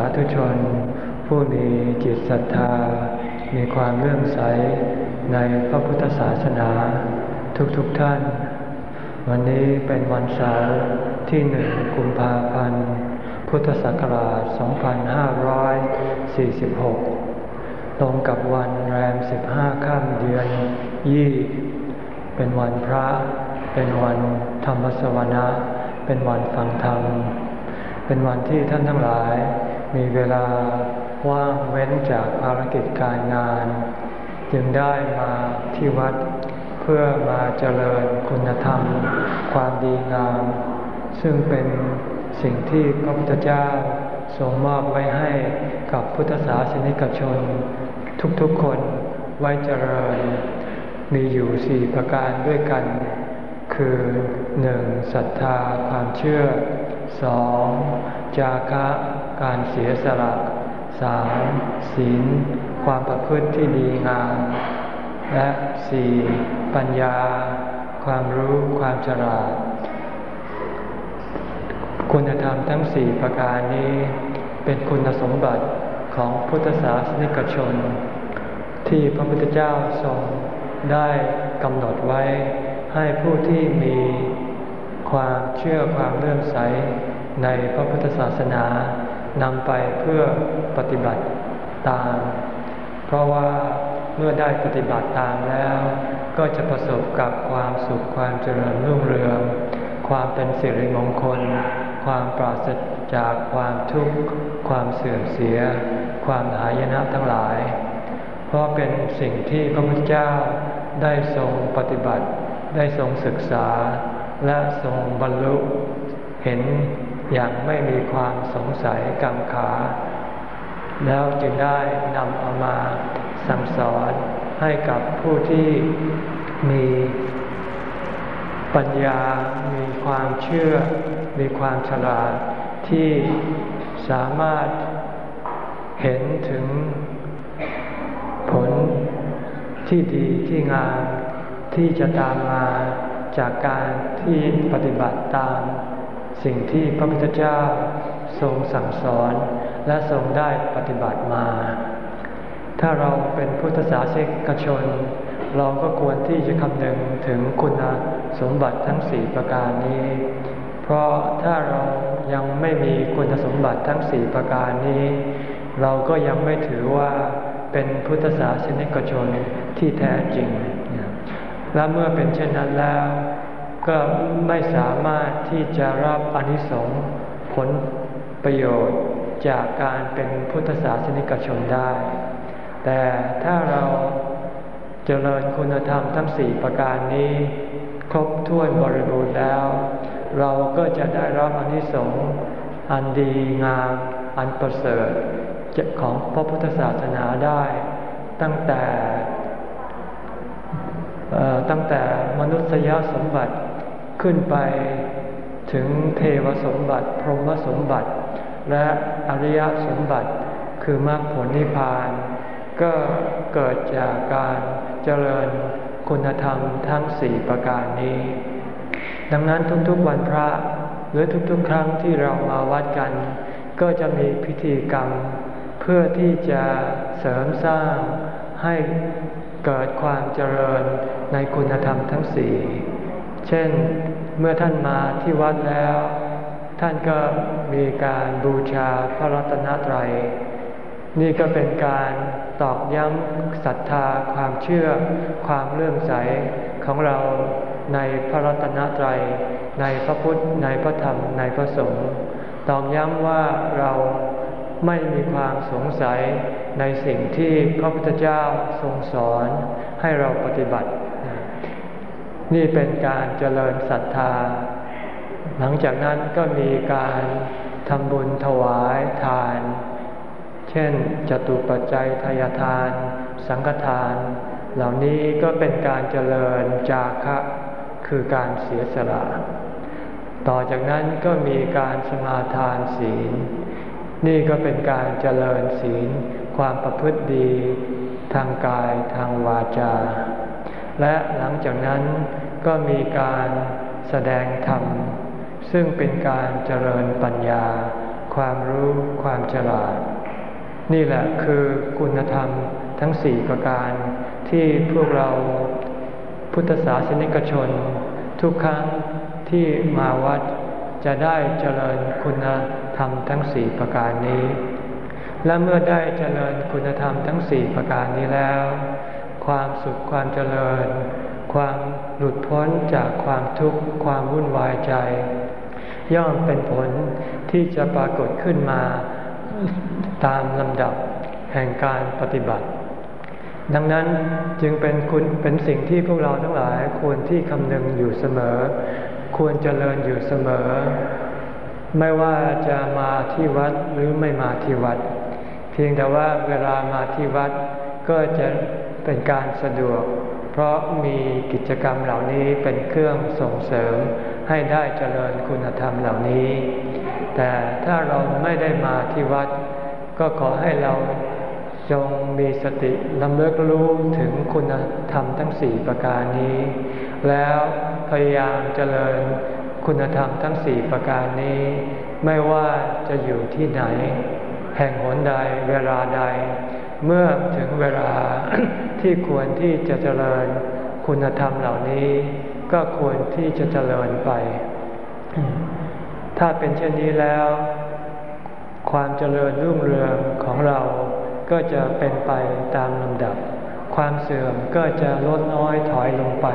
าธุชน ผู้มีจิตศรัทธา มีความเลื่อมใสในพระพุทธศาสนา ทุกๆทท่าน วันนี้เป็นวันเสาร์ที่หนึ่งกุมภาพันธ์ พุทธศักราช 2546 ตรงกับวันแรม 15ค่ำเดือนยี่ เป็นวันพระ เป็นวันธรรมสวนะ เป็นวันฟังธรรม เป็นวันที่ท่านทั้งหลาย มีเวลาว่างเว้นจากภารกิจการงาน จึงได้มาที่วัดเพื่อมาเจริญคุณธรรม ความดีงาม ซึ่งเป็นสิ่งที่พระพุทธเจ้าทรงมอบไว้ให้กับพุทธศาสนิกชน ทุกๆคนไว้เจริญ มีอยู่สี่ประการด้วยกัน คือหนึ่งศรัทธาความเชื่อสองจาคะ การเสียสละสามศีล ความประพฤติที่ดีงาม และสี่ปัญญา ความรู้ความฉลาด คุณธรรมทั้งสี่ประการนี้ เป็นคุณสมบัติของพุทธศาสนิกชน ที่พระพุทธเจ้าทรงได้กำหนดไว้ให้ผู้ที่มีความเชื่อความเลื่อมใสในพระพุทธศาสนา นำไปเพื่อปฏิบัติตาม เพราะว่าเมื่อได้ปฏิบัติตามแล้ว ก็จะประสบกับความสุขความเจริญรุ่งเรือง ความเป็นสิริมงคล ความปราศจากความทุกข์ ความเสื่อมเสีย ความหายนะทั้งหลาย เพราะเป็นสิ่งที่พระพุทธเจ้าได้ทรงปฏิบัติ ได้ทรงศึกษา และทรงบรรลุ เห็น อย่างไม่มีความสงสัยกังขา แล้วจึงได้นำเอามาสั่งสอนให้กับผู้ที่มีปัญญา มีความเชื่อ มีความฉลาดที่สามารถเห็นถึงผลที่ดีที่งามที่จะตามมาจากการที่ปฏิบัติตาม สิ่งที่พระพุทธเจ้าทรงสั่งสอนและทรงได้ปฏิบัติมา ถ้าเราเป็นพุทธศาสนิกชน เราก็ควรที่จะคำนึงถึงคุณสมบัติทั้งสี่ประการนี้ เพราะถ้าเรายังไม่มีคุณสมบัติทั้งสี่ประการนี้ เราก็ยังไม่ถือว่าเป็นพุทธศาสนิกชนที่แท้จริง และเมื่อเป็นเช่นนั้นแล้ว ก็ไม่สามารถที่จะรับอนิสงส์ผลประโยชน์จากการเป็นพุทธศาสนิกชนได้ แต่ถ้าเราเจริญคุณธรรมทั้งสี่ประการนี้ ครบถ้วนบริบูรณ์แล้ว เราก็จะได้รับอนิสงส์อันดีงามอันประเสริฐของพระพุทธศาสนาได้ ตั้งแต่ตั้งแต่มนุษยสมบัติ ขึ้นไปถึงเทวสมบัติ พรหมสมบัติ และอริยสมบัติ คือมรรคผลนิพพาน ก็เกิดจากการเจริญคุณธรรมทั้งสี่ประการนี้ ดังนั้นทุกๆวันพระหรือทุกๆ ครั้งที่เรามาวัดกัน ก็จะมีพิธีกรรม เพื่อที่จะเสริมสร้างให้เกิดความเจริญในคุณธรรมทั้งสี่ เช่นเมื่อท่านมาที่วัดแล้ว ท่านก็มีการบูชาพระรัตนตรัย นี่ก็เป็นการตอกย้ำศรัทธาความเชื่อความเลื่อมใสของเราในพระรัตนตรัย ในพระพุทธ ในพระธรรม ในพระสงฆ์ตอกย้ำว่าเราไม่มีความสงสัยในสิ่งที่พระพุทธเจ้าทรงสอนให้เราปฏิบัติ นี่เป็นการเจริญศรัทธา หลังจากนั้นก็มีการทำบุญถวายทาน เช่นจตุปัจจัยทายทาน สังฆทาน เหล่านี้ก็เป็นการเจริญจาคะคือการเสียสละ ต่อจากนั้นก็มีการสมาทานศีล นี่ก็เป็นการเจริญศีล ความประพฤติดี ทางกายทางวาจา และหลังจากนั้นก็มีการแสดงธรรม ซึ่งเป็นการเจริญปัญญา ความรู้ความฉลาด นี่แหละคือคุณธรรมทั้งสี่ประการที่พวกเราพุทธศาสนิกชน ทุกครั้งที่มาวัดจะได้เจริญคุณธรรมทั้งสี่ประการนี้ และเมื่อได้เจริญคุณธรรมทั้งสี่ประการนี้แล้ว ความสุขความเจริญ ความหลุดพ้นจากความทุกข์ความวุ่นวายใจ ย่อมเป็นผลที่จะปรากฏขึ้นมาตามลำดับแห่งการปฏิบัติ ดังนั้นจึงเป็นคุณเป็นสิ่งที่พวกเราทั้งหลายควรที่คำนึงอยู่เสมอ ควรเจริญอยู่เสมอ ไม่ว่าจะมาที่วัดหรือไม่มาที่วัด เพียงแต่ว่าเวลามาที่วัด ก็จะเป็นการสะดวก เพราะมีกิจกรรมเหล่านี้เป็นเครื่องส่งเสริมให้ได้เจริญคุณธรรมเหล่านี้ แต่ถ้าเราไม่ได้มาที่วัด ก็ขอให้เราจงมีสติลำเลิกรู้ถึงคุณธรรมทั้งสี่ประการนี้ แล้วพยายามเจริญคุณธรรมทั้งสี่ประการนี้ ไม่ว่าจะอยู่ที่ไหน แห่งหนใดเวลาใด เมื่อถึงเวลาที่ควรที่จะเจริญคุณธรรมเหล่านี้ ก็ควรที่จะเจริญไป ถ้าเป็นเช่นนี้แล้ว ความเจริญรุ่งเรืองของเราก็จะเป็นไปตามลำดับ ความเสื่อมก็จะลดน้อยถอยลงไป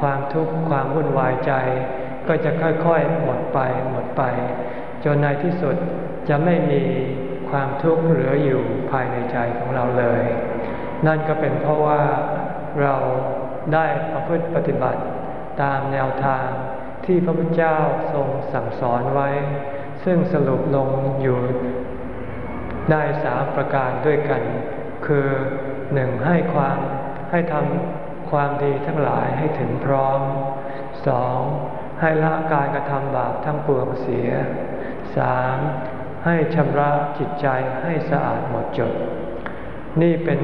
ความทุกข์ความวุ่นวายใจ ก็จะค่อยๆหมดไปหมดไป จนในที่สุดจะไม่มี ความทุกข์เหลืออยู่ภายในใจของเราเลย นั่นก็เป็นเพราะว่าเราได้ประพฤติปฏิบัติตามแนวทางที่พระพุทธเจ้าทรงสั่งสอนไว้ ซึ่งสรุปลงอยู่ได้สามประการด้วยกัน คือหนึ่งให้ความให้ทำความดีทั้งหลายให้ถึงพร้อมสองให้ละการกระทำบาปทั้งปวงเสียสาม ให้ชำระจิตใจให้สะอาดหมดจด นี่เป็น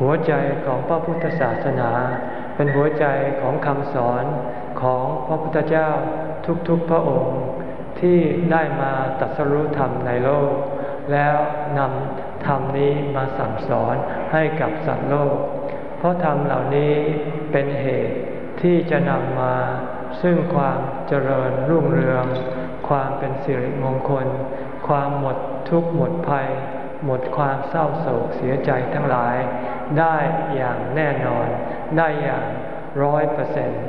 หัวใจของพระพุทธศาสนา เป็นหัวใจของคำสอนของพระพุทธเจ้าทุกๆพระองค์ที่ได้มาตัดสรุธรรมในโลก แล้วนำธรรมนี้มาสั่งสอนให้กับสัตว์โลก เพราะธรรมเหล่านี้เป็นเหตุที่จะนำมาซึ่งความเจริญรุ่งเรือง ความเป็นสิริมงคล ความหมดทุกข์หมดภัย หมดความเศร้าโศกเสียใจทั้งหลาย ได้อย่างแน่นอน ได้อย่างร้อยเปอร์เซ็นต์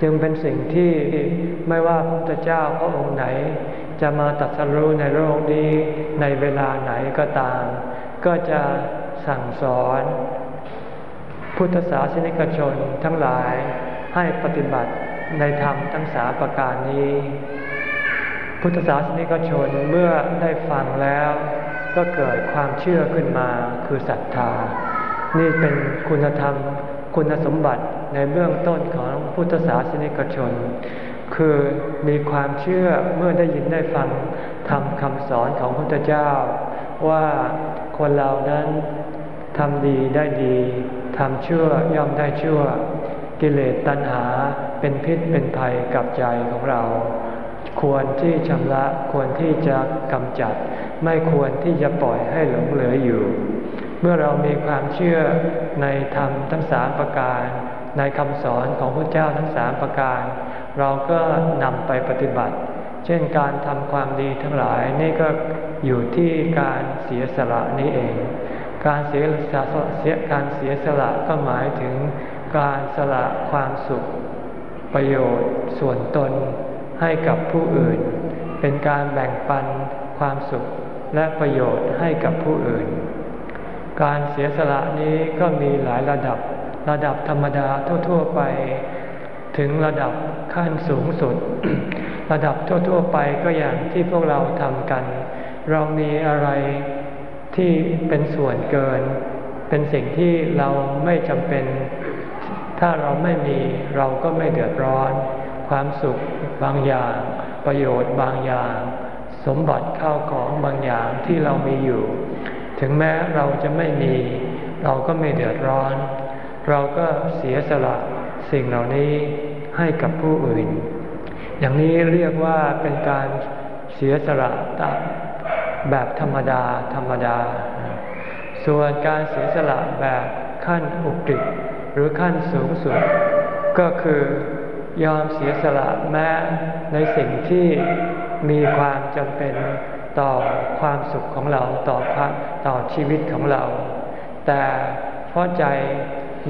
จึงเป็นสิ่งที่ไม่ว่าพระพุทธเจ้าพระองค์ไหน จะมาตัดสรู้ในโลกนี้ในเวลาไหนก็ตาม ก็จะสั่งสอน พุทธศาสนิกชนทั้งหลายให้ปฏิบัติในธรรมทั้งสาประการนี้ พุทธศาสนิกชนเมื่อได้ฟังแล้ว ก็เกิดความเชื่อขึ้นมาคือศรัทธา นี่เป็นคุณธรรม คุณสมบัติในเบื้องต้นของพุทธศาสนิกชน คือมีความเชื่อเมื่อได้ยินได้ฟังทำคำสอนของพระพุทธเจ้า ว่าคนเรานั้นทำดีได้ดีทำชั่วย่อมได้ชั่ว กิเลสตัณหาเป็นพิษเป็นภัยกับใจของเรา ควรที่ชำระควรที่จะกำจัด ไม่ควรที่จะปล่อยให้หลงเหลืออยู่ เมื่อเรามีความเชื่อในธรรมทั้งสามประการ ในคำสอนของพระเจ้าทั้งสามประการ เราก็นำไปปฏิบัติ เช่นการทำความดีทั้งหลายนี่ก็อยู่ที่การเสียสละนี้เอง การเสียสละเสียการเสียสละก็หมายถึงการสละความสุข ประโยชน์ส่วนตน ให้กับผู้อื่น เป็นการแบ่งปันความสุขและประโยชน์ให้กับผู้อื่น การเสียสละนี้ก็มีหลายระดับ ระดับธรรมดาทั่ว ๆ ไป ถึงระดับขั้นสูงสุด ระดับทั่ว ๆ ไปก็อย่างที่พวกเราทำกัน เรามีอะไรที่เป็นส่วนเกิน เป็นสิ่งที่เราไม่จำเป็น ถ้าเราไม่มีเราก็ไม่เดือดร้อน ความสุขบางอย่าง ประโยชน์บางอย่าง สมบัติเข้าของบางอย่างที่เรามีอยู่ ถึงแม้เราจะไม่มี เราก็ไม่เดือดร้อน เราก็เสียสละสิ่งเหล่านี้ให้กับผู้อื่น อย่างนี้เรียกว่าเป็นการเสียสละแบบธรรมดา ธรรมดา ส่วนการเสียสละแบบขั้นอุกฤษหรือขั้นสูงสุด ก็คือ ยอมเสียสละแม้ในสิ่งที่มีความจำเป็นต่อความสุขของเราต่อต่อชีวิตของเรา แต่เพราะใจ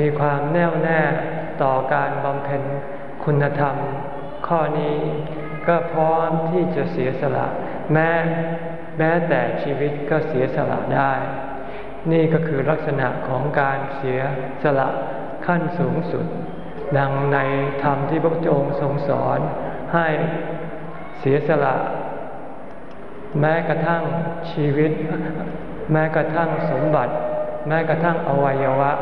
มีความแน่วแน่ต่อการบำเพ็ญคุณธรรม ข้อนี้ก็พร้อมที่จะเสียสละ แม้แม้แต่ชีวิตก็เสียสละได้ นี่ก็คือลักษณะของการเสียสละขั้นสูงสุด ดังในธรรมที่พระองค์ทรงสอนให้เสียสละ แม้กระทั่งชีวิต แม้กระทั่งสมบัติ แม้กระทั่งอวัยวะ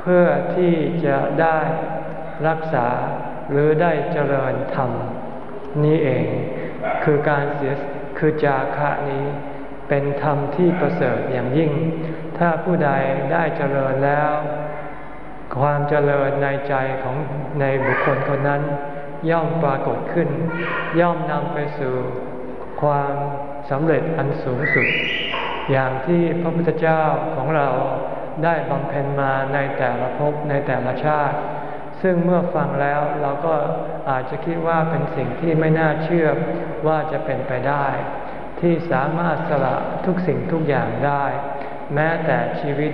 เพื่อที่จะได้รักษาหรือได้เจริญธรรม นี้เองคือการเสียคือจาคะนี้เป็นธรรมที่ประเสริฐอย่างยิ่ง ถ้าผู้ใดได้เจริญแล้ว ความเจริญในใจของในบุคคลคนนั้น ย่อมปรากฏขึ้น ย่อมนำไปสู่ความสำเร็จอันสูงสุด อย่างที่พระพุทธเจ้าของเราได้บำเพ็ญมาในแต่ละภพในแต่ละชาติ ซึ่งเมื่อฟังแล้วเราก็อาจจะคิดว่าเป็นสิ่งที่ไม่น่าเชื่อว่าจะเป็นไปได้ ที่สามารถสละทุกสิ่งทุกอย่างได้ แม้แต่ชีวิต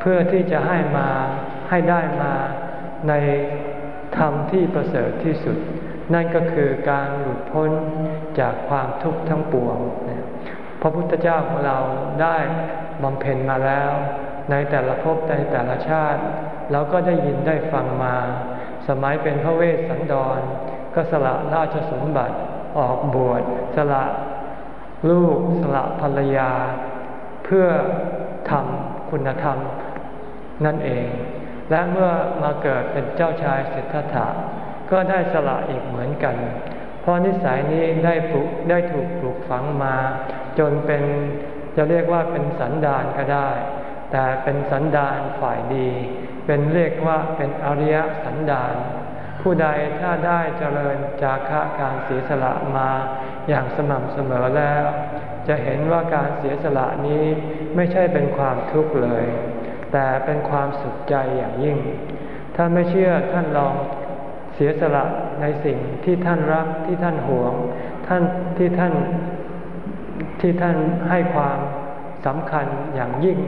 เพื่อที่จะให้มาให้ได้มาในธรรมที่ประเสริฐที่สุด นั่นก็คือการหลุดพ้นจากความทุกข์ทั้งปวง พระพุทธเจ้าของเราได้บำเพ็ญมาแล้ว ในแต่ละภพในแต่ละชาติ เราก็ได้ยินได้ฟังมา สมัยเป็นพระเวสสันดร ก็สละราชสมบัติออกบวชสละลูกสละภรรยา เพื่อทำคุณธรรม นั่นเอง และเมื่อมาเกิดเป็นเจ้าชายสิทธัตถะก็ได้สละอีกเหมือนกัน เพราะนิสัยนี้ได้ปลุกได้ถูกปลูกฝังมา จนเป็นจะเรียกว่าเป็นสันดานก็ได้ แต่เป็นสันดานฝ่ายดี เป็นเรียกว่าเป็นอริยสันดาน ผู้ใดถ้าได้เจริญจาคะการเสียสละมาอย่างสม่ำเสมอแล้ว จะเห็นว่าการเสียสละนี้ไม่ใช่เป็นความทุกข์เลย แต่เป็นความสุขใจอย่างยิ่งถ้าไม่เชื่อท่านลองเสียสละในสิ่งที่ท่านรักที่ท่านหวง ท่านที่ท่านที่ท่านให้ความสำคัญอย่างยิ่ง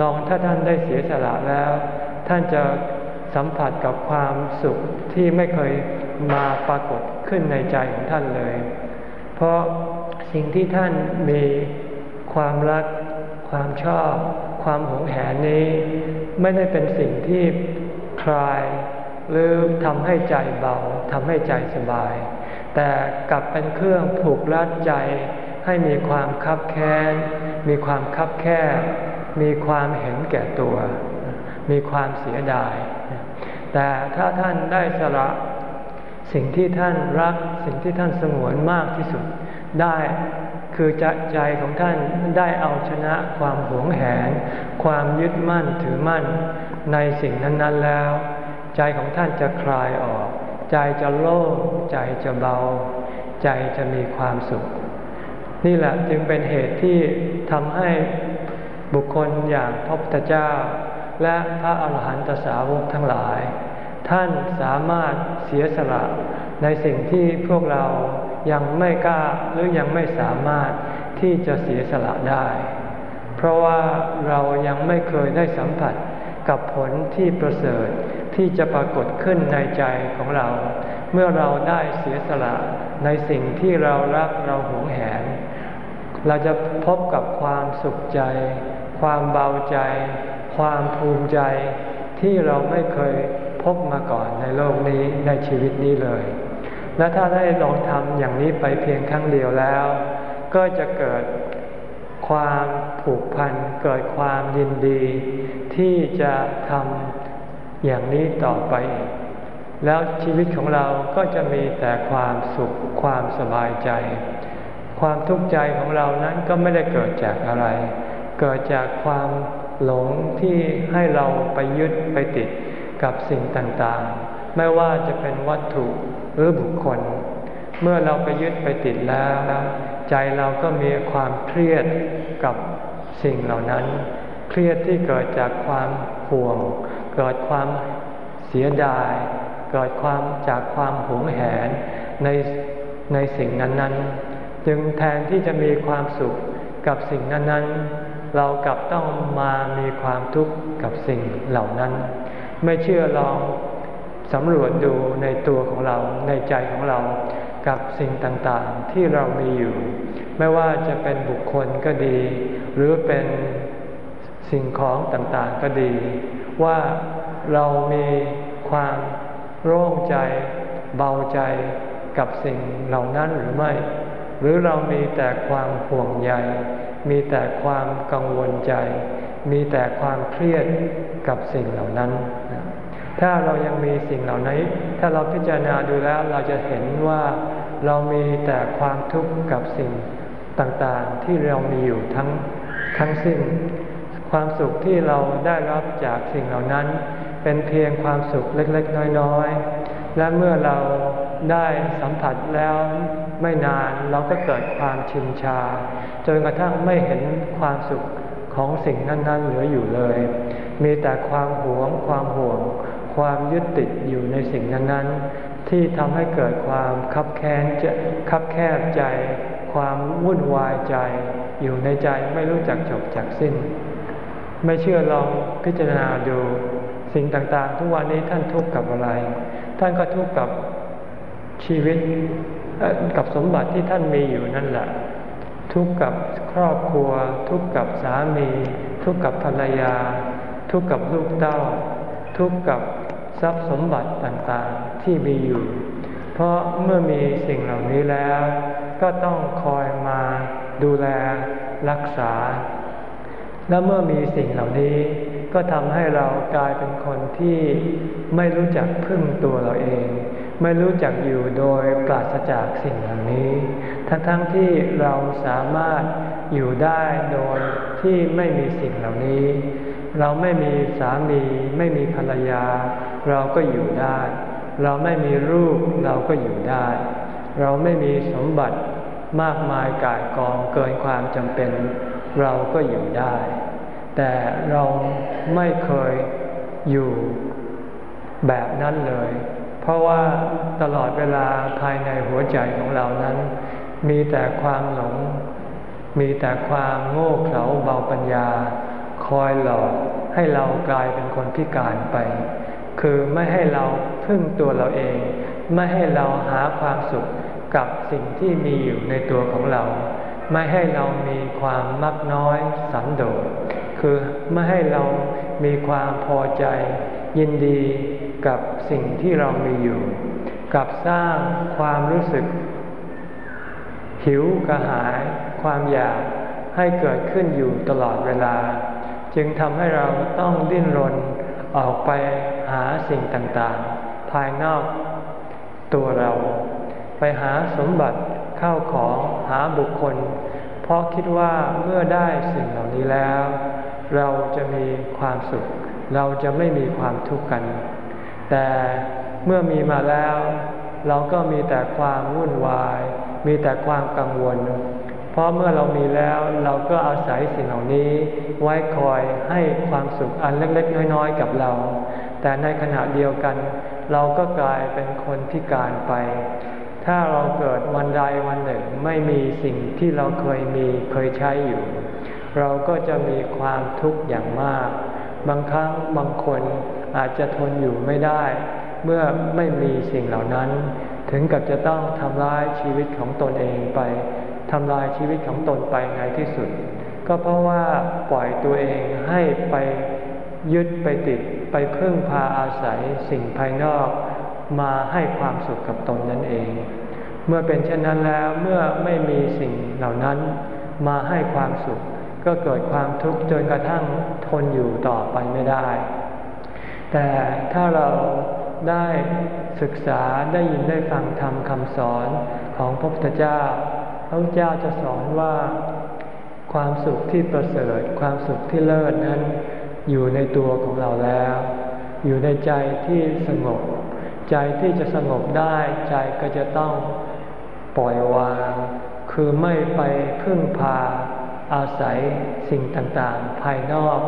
ลองถ้าท่านได้เสียสละแล้ว ท่านจะสัมผัสกับความสุขที่ไม่เคยมาปรากฏขึ้นในใจของท่านเลย เพราะสิ่งที่ท่านมีความรัก ความชอบ ความหงแหนนี้ ไม่ได้เป็นสิ่งที่คลาย หรือทำให้ใจเบาทำให้ใจสบาย แต่กลับเป็นเครื่องผูกรัดใจ ให้มีความคับแค้น มีความคับแค่มีความเห็นแก่ตัว มีความเสียดาย แต่ถ้าท่านได้สละสิ่งที่ท่านรัก สิ่งที่ท่านสงวนมากที่สุดได้ คือใจใจของท่านได้เอาชนะความหวงแหน ความยึดมั่นถือมั่น ในสิ่งนั้น ๆแล้ว ใจของท่านจะคลายออก ใจจะโล่งใจจะเบา ใจจะมีความสุข นี่แหละจึงเป็นเหตุที่ทำให้บุคคลอย่างพระพุทธเจ้า และพระอาหารหันตสาวกทั้งหลาย ท่านสามารถเสียสละในสิ่งที่พวกเรา ยังไม่กล้าหรือยังไม่สามารถที่จะเสียสละได้ เพราะว่าเรายังไม่เคยได้สัมผัสกับผลที่ประเสริฐที่จะปรากฏขึ้นในใจของเรา เมื่อเราได้เสียสละในสิ่งที่เรารักเราหวงแหน เราจะพบกับความสุขใจ ความเบาใจ ความภูมิใจ ที่เราไม่เคยพบมาก่อนในโลกนี้ในชีวิตนี้เลย และถ้าได้ลองทำอย่างนี้ไปเพียงครั้งเดียวแล้ว ก็จะเกิดความผูกพันเกิดความยินดี ที่จะทำอย่างนี้ต่อไป แล้วชีวิตของเราก็จะมีแต่ความสุขความสบายใจ ความทุกข์ใจของเรานั้นก็ไม่ได้เกิดจากอะไร เกิดจากความหลงที่ให้เราไปยึดไปติดกับสิ่งต่างๆ ไม่ว่าจะเป็นวัตถุ หรือบุคคล เมื่อเราไปยึดไปติดแล้วใจเราก็มีความเครียดกับสิ่งเหล่านั้น เครียดที่เกิดจากความห่วง เกิดความเสียดาย เกิดความจากความหวงแหนในในสิ่งนั้นๆ จึงแทนที่จะมีความสุขกับสิ่งนั้นๆ เรากลับต้องมามีความทุกข์กับสิ่งเหล่านั้น ไม่เชื่อลอง สำรวจดูในตัวของเราในใจของเรากับสิ่งต่างๆที่เรามีอยู่ ไม่ว่าจะเป็นบุคคลก็ดี หรือเป็นสิ่งของต่างๆก็ดี ว่าเรามีความโล่งใจ เบาใจกับสิ่งเหล่านั้นหรือไม่ หรือเรามีแต่ความห่วงใยมีแต่ความกังวลใจ มีแต่ความเครียดกับสิ่งเหล่านั้น ถ้าเรายังมีสิ่งเหล่านี้ ถ้าเราพิจารณาดูแล้วเราจะเห็นว่าเรามีแต่ความทุกข์กับสิ่งต่างๆ ที่เรามีอยู่ทั้งทั้งสิ้น ความสุขที่เราได้รับจากสิ่งเหล่านั้น เป็นเพียงความสุขเล็กๆ น้อยๆ และเมื่อเราได้สัมผัสแล้วไม่นานเราก็เกิดความชินชา จนกระทั่งไม่เห็นความสุขของสิ่งนั้น ๆ เหลืออยู่เลย มีแต่ความหวงความห่วง ความยึดติดอยู่ในสิ่งนั้นๆ ที่ทำให้เกิดความคับแค้นจะคับแคบใจ ความวุ่นวายใจ อยู่ในใจไม่รู้จักจบจากสิ้น ไม่เชื่อลองพิจารณาดูสิ่งต่างๆ ทุกวันนี้ท่านทุกข์กับอะไร ท่านก็ทุกข์กับชีวิตกับสมบัติที่ท่านมีอยู่นั่นแหละ ทุกข์กับครอบครัว ทุกข์กับสามี ทุกข์กับภรรยา ทุกข์กับลูกเต้า ทุกข์กับ ทรัพย์สมบัติต่างๆที่มีอยู่ เพราะเมื่อมีสิ่งเหล่านี้แล้ว ก็ต้องคอยมาดูแลรักษา และเมื่อมีสิ่งเหล่านี้ ก็ทำให้เรากลายเป็นคนที่ไม่รู้จักพึ่งตัวเราเอง ไม่รู้จักอยู่โดยปราศจากสิ่งเหล่านี้ ทั้งๆทที่เราสามารถอยู่ได้โดยที่ไม่มีสิ่งเหล่านี้ เราไม่มีสามี ไม่มีภรรยา เราก็อยู่ได้ เราไม่มีลูกเราก็อยู่ได้ เราไม่มีสมบัติมากมายกายกองเกินความจำเป็น เราก็อยู่ได้ แต่เราไม่เคยอยู่แบบนั้นเลย เพราะว่าตลอดเวลาภายในหัวใจของเรานั้น มีแต่ความหลง มีแต่ความโง่เขลาเบาปัญญา คอยหลอกให้เรากลายเป็นคนพิการไป คือไม่ให้เราพึ่งตัวเราเอง ไม่ให้เราหาความสุขกับสิ่งที่มีอยู่ในตัวของเรา ไม่ให้เรามีความมักน้อยสันโดษคือไม่ให้เรามีความพอใจ ยินดีกับสิ่งที่เรามีอยู่ กับสร้างความรู้สึก หิวกระหาย ความอยากให้เกิดขึ้นอยู่ตลอดเวลา จึงทำให้เราต้องดิ้นรนออกไป หาสิ่งต่างๆ ภายนอกตัวเรา ไปหาสมบัติเข้าของหาบุคคล เพราะคิดว่าเมื่อได้สิ่งเหล่านี้แล้ว เราจะมีความสุข เราจะไม่มีความทุกข์กัน แต่เมื่อมีมาแล้ว เราก็มีแต่ความวุ่นวาย มีแต่ความกังวล เพราะเมื่อเรามีแล้วเราก็อาศัยสิ่งเหล่านี้ไว้คอยให้ความสุขอันเล็กๆน้อยๆกับเรา แต่ในขณะเดียวกัน เราก็กลายเป็นคนพิการไป ถ้าเราเกิดวันใดวันหนึ่งไม่มีสิ่งที่เราเคยมีเคยใช้อยู่ เราก็จะมีความทุกข์อย่างมาก บางครั้งบางคนอาจจะทนอยู่ไม่ได้ เมื่อไม่มีสิ่งเหล่านั้น ถึงกับจะต้องทำลายชีวิตของตนเองไปทำลายชีวิตของตนไปในที่สุด ก็เพราะว่าปล่อยตัวเองให้ไปยึดไปติด ไปพึ่งพาอาศัยสิ่งภายนอกมาให้ความสุขกับตนนั่นเอง เมื่อเป็นเช่นนั้นแล้วเมื่อไม่มีสิ่งเหล่านั้นมาให้ความสุข ก็เกิดความทุกข์จนกระทั่งทนอยู่ต่อไปไม่ได้ แต่ถ้าเราได้ศึกษาได้ยินได้ฟังธรรมคำสอนของพระพุทธเจ้า พระพุทธเจ้าจะสอนว่า ความสุขที่ประเสริฐ ความสุขที่เลิศนั้น อยู่ในตัวของเราแล้ว อยู่ในใจที่สงบ ใจที่จะสงบได้ ใจก็จะต้องปล่อยวาง คือไม่ไปพึ่งพาอาศัยสิ่งต่างๆ ภายนอก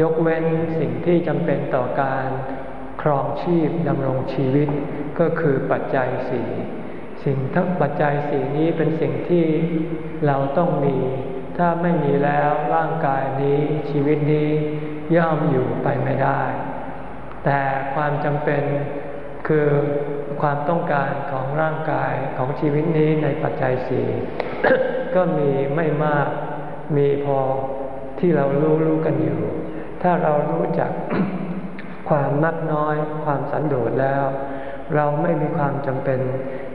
ยกเว้นสิ่งที่จำเป็นต่อการครองชีพดำรงชีวิตก็คือปัจจัยสี่สิ่งทั้งปัจจัยสี่นี้เป็นสิ่งที่เราต้องมี ถ้าไม่มีแล้วร่างกายนี้ชีวิตนี้ ย่อมอยู่ไปไม่ได้ แต่ความจำเป็นคือความต้องการของร่างกายของชีวิตนี้ในปัจจัยสี่ก็มีไม่มากมีพอที่เรารู้รู้กันอยู่ ถ้าเรารู้จักความมักน้อยความสันโดษแล้ว เราไม่มีความจำเป็น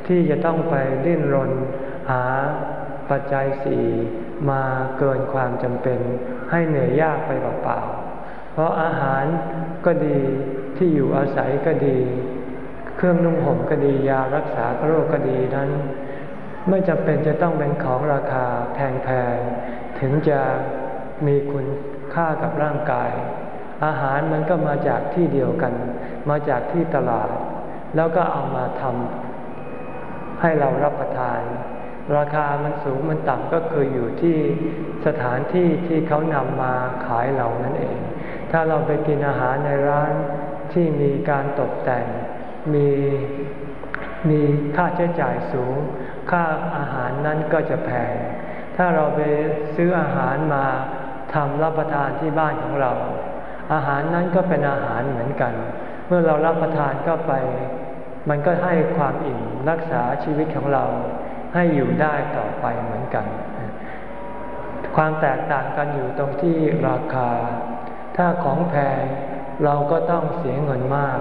ที่จะต้องไปดิ้นรนหาปัจจัยสี่มาเกินความจำเป็นให้เหนื่อยยากไปเปล่า เพราะอาหารก็ดีที่อยู่อาศัยก็ดี เครื่องนุ่งห่มก็ดียารักษาโรคก็ดีนั้น ไม่จำเป็นจะต้องเป็นของราคาแพงๆถึงจะมีคุณค่ากับร่างกาย อาหารมันก็มาจากที่เดียวกัน มาจากที่ตลาด แล้วก็เอามาทำให้เรารับประทาน ราคามันสูงมันต่ำก็คืออยู่ที่สถานที่ที่เขานำมาขายเรานั่นเอง ถ้าเราไปกินอาหารในร้านที่มีการตกแต่ง มีมีค่าใช้จ่ายสูง ค่าอาหารนั้นก็จะแพง ถ้าเราไปซื้ออาหารมาทำรับประทานที่บ้านของเรา อาหารนั้นก็เป็นอาหารเหมือนกัน เมื่อเรารับประทานก็ไป มันก็ให้ความอิ่มรักษาชีวิตของเรา ให้อยู่ได้ต่อไปเหมือนกัน ความแตกต่างกันอยู่ตรงที่ราคา ถ้าของแพงเราก็ต้องเสียเงินมาก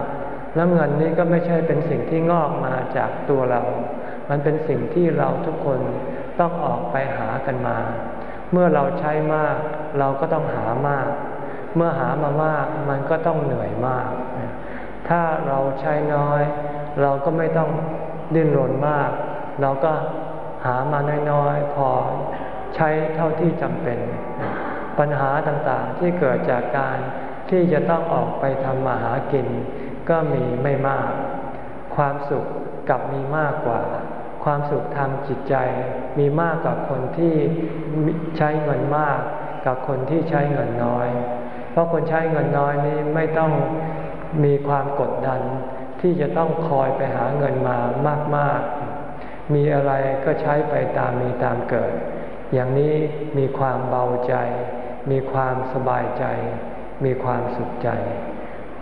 แล้วเงินนี้ก็ไม่ใช่เป็นสิ่งที่งอกมาจากตัวเรา มันเป็นสิ่งที่เราทุกคนต้องออกไปหากันมา เมื่อเราใช้มาก เราก็ต้องหามาก เมื่อหามามากมันก็ต้องเหนื่อยมาก ถ้าเราใช้น้อย เราก็ไม่ต้องดิ้นรนมาก เราก็หามาน้อยๆพอใช้เท่าที่จำเป็น ปัญหาต่างๆที่เกิดจากการที่จะต้องออกไปทำมาหากิน ก็มีไม่มาก ความสุขกับมีมากกว่า ความสุขทางจิตใจมีมากกว่าคนที่ใช้เงินมากกับคนที่ใช้เงินน้อย เพราะคนใช้เงินน้อยนี้ไม่ต้องมีความกดดัน ที่จะต้องคอยไปหาเงินมามาก ๆ มีอะไรก็ใช้ไปตามมีตามเกิด อย่างนี้มีความเบาใจ มีความสบายใจ มีความสุขใจ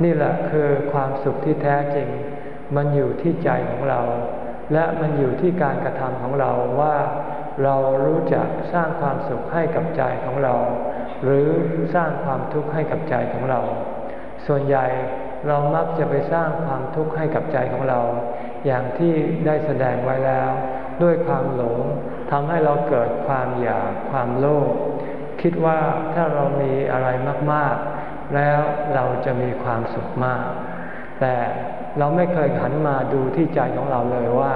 นี่แหละคือความสุขที่แท้จริง มันอยู่ที่ใจของเรา และมันอยู่ที่การกระทำของเราว่าเรารู้จักสร้างความสุขให้กับใจของเรา หรือสร้างความทุกข์ให้กับใจของเรา ส่วนใหญ่เรามักจะไปสร้างความทุกข์ให้กับใจของเรา อย่างที่ได้แสดงไว้แล้ว ด้วยความหลงทำให้เราเกิดความอยากความโลภ คิดว่าถ้าเรามีอะไรมากๆ แล้วเราจะมีความสุขมาก แต่เราไม่เคยหันมาดูที่ใจของเราเลยว่า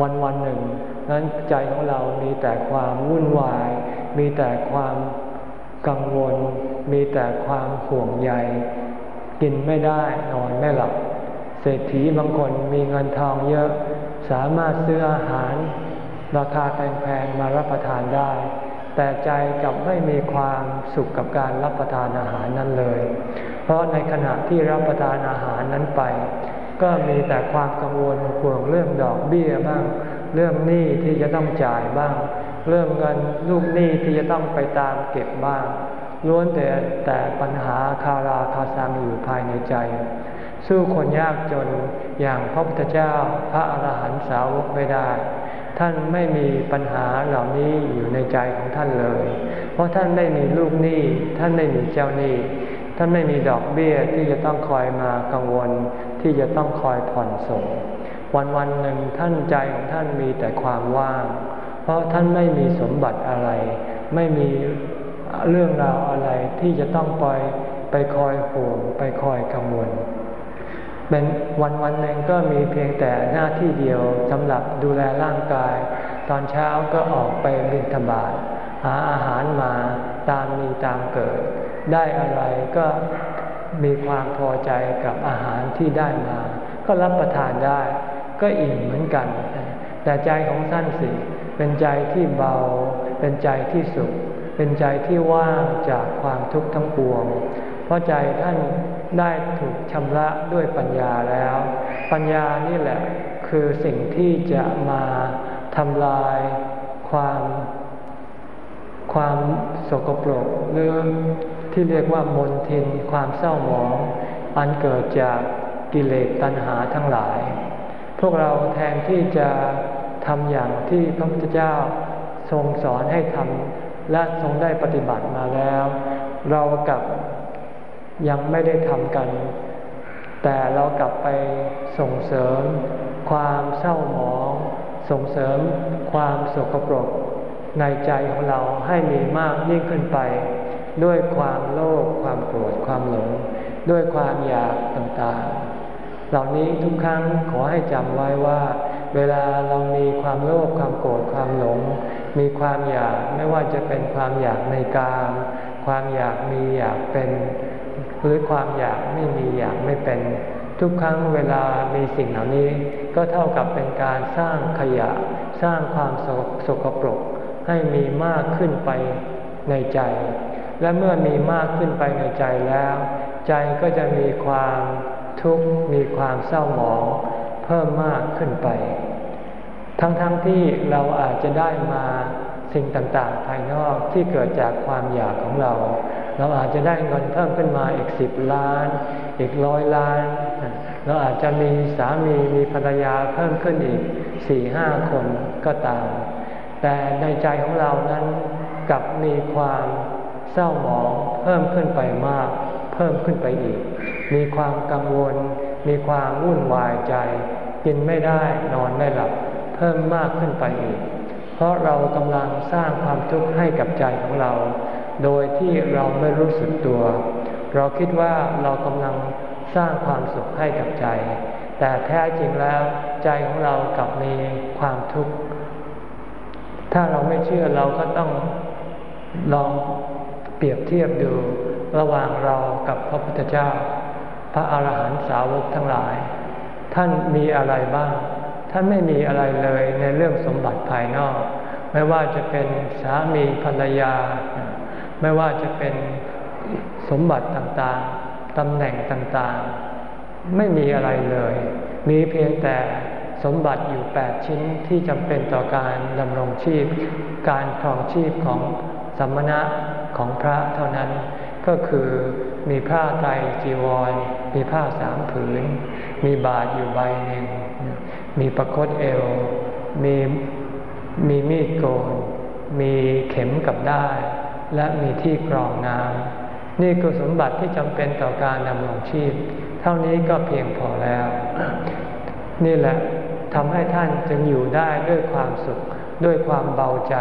วันวันหนึ่ง นั้นใจของเรามีแต่ความวุ่นวาย มีแต่ความกังวล มีแต่ความห่วงใย กินไม่ได้นอนไม่หลับ เศรษฐีบางคนมีเงินทองเยอะ สามารถซื้ออาหาร ราคาแพงๆมารับประทานได้ แต่ใจกับไม่มีความสุขกับการรับประทานอาหารนั้นเลย เพราะในขณะที่รับประทานอาหารนั้นไป ก็มีแต่ความกังวลห่วงเรื่องดอกเบี้ยบ้าง เรื่องหนี้ที่จะต้องจ่ายบ้าง เรื่องเงินลูกหนี้ที่จะต้องไปตามเก็บบ้างล้วนแต่แต่ปัญหาคาราคาซังอยู่ภายในใจ สู้คนยากจนอย่างพระพุทธเจ้าพระอรหันตสาวกไม่ได้ ท่านไม่มีปัญหาเหล่านี้อยู่ในใจของท่านเลย เพราะท่านไม่มีลูกหนี้ท่านไม่มีเจ้าหนี้ ท่านไม่มีดอกเบี้ยที่จะต้องคอยมากังวล ที่จะต้องคอยผ่อนส่ง วันวันหนึ่งท่านใจของท่านมีแต่ความว่าง เพราะท่านไม่มีสมบัติอะไร ไม่มีเรื่องราวอะไรที่จะต้องปล่อยไปคอยห่วงไปคอยกังวล เป็นวันวันหนึ่งก็มีเพียงแต่หน้าที่เดียวสำหรับดูแลร่างกาย ตอนเช้าก็ออกไปบิณฑบาตหาอาหารมาตามมีตามเกิด ได้อะไรก็มีความพอใจกับอาหารที่ได้มา ก็รับประทานได้ ก็อิ่มเหมือนกันแแต่ใจของท่านสิเป็นใจที่เบา เป็นใจที่สุข เป็นใจที่ว่างจากความทุกข์ทั้งปวง เพราะใจท่าน ได้ถูกชำระด้วยปัญญาแล้ว ปัญญานี่แหละคือสิ่งที่จะมาทำลายความ ความสกปรกหรือที่เรียกว่ามนทินความเศร้าหมอง อันเกิดจากกิเลสตัณหาทั้งหลาย พวกเราแทนที่จะทำอย่างที่พระพุทธเจ้าทรงสอนให้ทำและทรงได้ปฏิบัติมาแล้ว เรากับ ยังไม่ได้ทำกัน แต่เรากลับไปส่งเสริม ความเศร้าหมอง ส่งเสริมความสกปรกในใจของเราให้มีมากยิ่งขึ้นไป ด้วยความโลภความโกรธความหลง ด้วยความอยากต่างๆ เหล่านี้ทุกครั้งขอให้จำไว้ว่า เวลาเรามีความโลภความโกรธความหลง มีความอยากไม่ว่าจะเป็นความอยากในกามความอยากมีอยากเป็น หรือความอยากไม่มีอยากไม่เป็น ทุกครั้งเวลามีสิ่งเหล่านี้ ก็เท่ากับเป็นการสร้างขยะ สร้างความสกปรก ให้มีมากขึ้นไปในใจ และเมื่อมีมากขึ้นไปในใจแล้ว ใจก็จะมีความทุกข์มีความเศร้าหมองเพิ่มมากขึ้นไป ทั้งๆทที่เราอาจจะได้มาสิ่งต่างๆ ภายนอกที่เกิดจากความอยากของเรา เราอาจจะได้เงินเพิ่มขึ้นมาอีกสิบล้าน อีกร้อยล้าน เราอาจจะมีสามีมีภรรยาเพิ่มขึ้นอีกสี่ห้าคนก็ตาม แต่ในใจของเรานั้นกลับมีความเศร้าหมองเพิ่มขึ้นไปมาก เพิ่มขึ้นไปอีก มีความกังวล มีความวุ่นวายใจ กินไม่ได้นอนไม่หลับ เพิ่มมากขึ้นไปอีก เพราะเรากำลังสร้างความทุกข์ให้กับใจของเรา โดยที่เราไม่รู้สึกตัว เราคิดว่าเรากำลังสร้างความสุขให้กับใจ แต่แท้จริงแล้วใจของเรากลับมีความทุกข์ ถ้าเราไม่เชื่อเราก็ต้องลองเปรียบเทียบดูระหว่างเรากับพระพุทธเจ้า พระอาหารหันตสาวกทั้งหลาย ท่านมีอะไรบ้าง ท่านไม่มีอะไรเลยในเรื่องสมบัติภายนอก ไม่ว่าจะเป็นสามีภรรยา ไม่ว่าจะเป็นสมบัติต่างๆ ตำแหน่งต่างๆ ไม่มีอะไรเลย มีเพียงแต่สมบัติอยู่แปดชิ้นที่จำเป็นต่อการดำรงชีพ การครองชีพของสมณะของพระเท่านั้น ก็คือมีผ้าไตรจีวร มีผ้าสามผืน มีบาทอยู่ใบหนึ่ง มีประคตเอว มีมีมีดโกน มีเข็มกับได้ และมีที่กรองน้ำนี่คือสมบัติที่จำเป็นต่อการดำรงชีพ เท่านี้ก็เพียงพอแล้ว นี่แหละทำให้ท่านจึงอยู่ได้ด้วยความสุข ด้วยความเบาใจ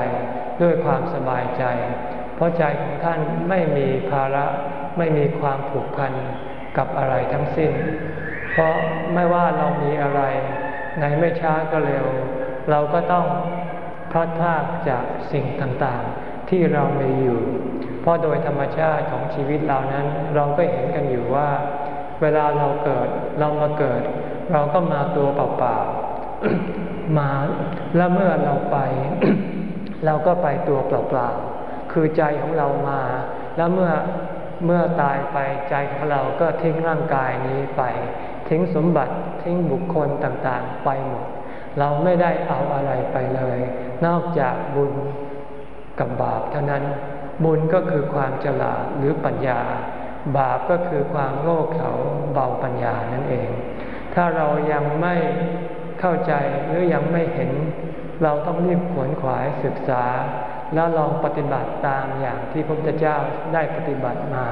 ด้วยความสบายใจ เพราะใจของท่านไม่มีภาระไม่มีความผูกพันกับอะไรทั้งสิ้น เพราะไม่ว่าเรามีอะไร ในไม่ช้าก็เร็ว เราก็ต้องพลัดพรากจากสิ่งต่างๆ ที่เรามีอยู่ เพราะโดยธรรมชาติของชีวิตเรานั้น เราก็เห็นกันอยู่ว่า เวลาเราเกิดเรามาเกิด เราก็มาตัวเปล่าๆมาแล้วเมื่อเราไป เราก็ไปตัวเปล่าๆคือใจของเรามา แล้วเมื่อเมื่อตายไปใจของเราก็ทิ้งร่างกายนี้ไป ทิ้งสมบัติทิ้งบุคคลต่างๆ ไปหมด เราไม่ได้เอาอะไรไปเลย นอกจากบุญ กับบาปเท่านั้น บุญก็คือความฉลาดหรือปัญญา บาปก็คือความโง่เขลาเบาปัญญานั่นเอง ถ้าเรายังไม่เข้าใจหรือยังไม่เห็น เราต้องรีบขวนขวายศึกษา แล้วลองปฏิบัติตามอย่างที่พระพุทธเจ้าได้ปฏิบัติมา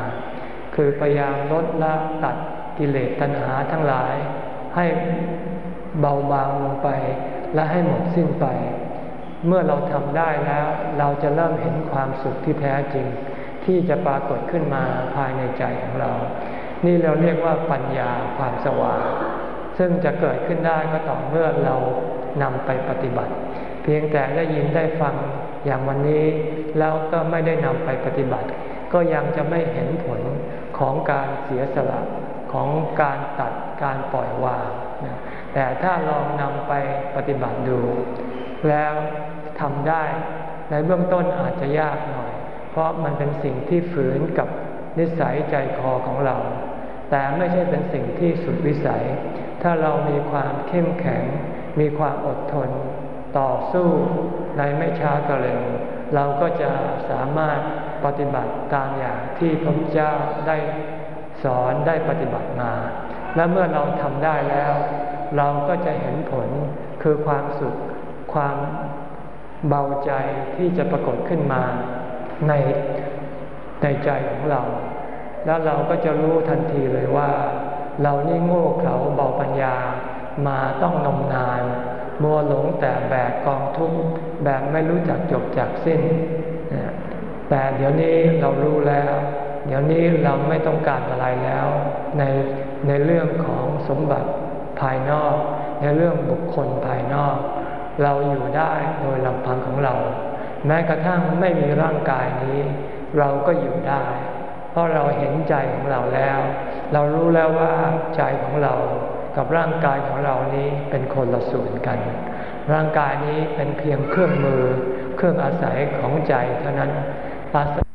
คือพยายามลดละตัดกิเลสตัณหาทั้งหลาย ให้เบาบางลงไปและให้หมดสิ้นไป เมื่อเราทำได้แล้ว เราจะเริ่มเห็นความสุขที่แท้จริง ที่จะปรากฏขึ้นมาภายในใจของเรา นี่เราเรียกว่าปัญญาความสว่างซึ่งจะเกิดขึ้นได้ก็ต่อเมื่อเรานำไปปฏิบัติ เพียงแต่ได้ยินได้ฟังอย่างวันนี้ แล้วก็ไม่ได้นำไปปฏิบัติ ก็ยังจะไม่เห็นผลของการเสียสละของการตัดการปล่อยวางแต่ถ้าลองนำไปปฏิบัติดู แล้ว ทำได้ ในเบื้องต้นอาจจะยากหน่อย เพราะมันเป็นสิ่งที่ฝืนกับนิสัยใจคอของเรา แต่ไม่ใช่เป็นสิ่งที่สุดวิสัย ถ้าเรามีความเข้มแข็ง มีความอดทน ต่อสู้ในไม่ช้าก็เร็วเราก็จะสามารถปฏิบัติตามอย่างที่พระพุทธเจ้าได้สอนได้ปฏิบัติมา และเมื่อเราทำได้แล้ว เราก็จะเห็นผลคือความสุข ความ เบาใจที่จะปรากฏขึ้นมาในในใจของเรา แล้วเราก็จะรู้ทันทีเลยว่า เรานี่โง่เขลาเบาปัญญามาต้องนมนาน มัวหลงแต่แบกกองทุกข์แบบไม่รู้จักจบจากสิ้น แต่เดี๋ยวนี้เรารู้แล้ว เดี๋ยวนี้เราไม่ต้องการอะไรแล้ว ในในเรื่องของสมบัติภายนอก ในเรื่องบุคคลภายนอก เราอยู่ได้โดยลำพังของเรา แม้กระทั่งไม่มีร่างกายนี้ เราก็อยู่ได้ เพราะเราเห็นใจของเราแล้ว เรารู้แล้วว่าใจของเรากับร่างกายของเรานี้เป็นคนละส่วนกัน ร่างกายนี้เป็นเพียงเครื่องมือ เครื่องอาศัยของใจเท่านั้นอาศัย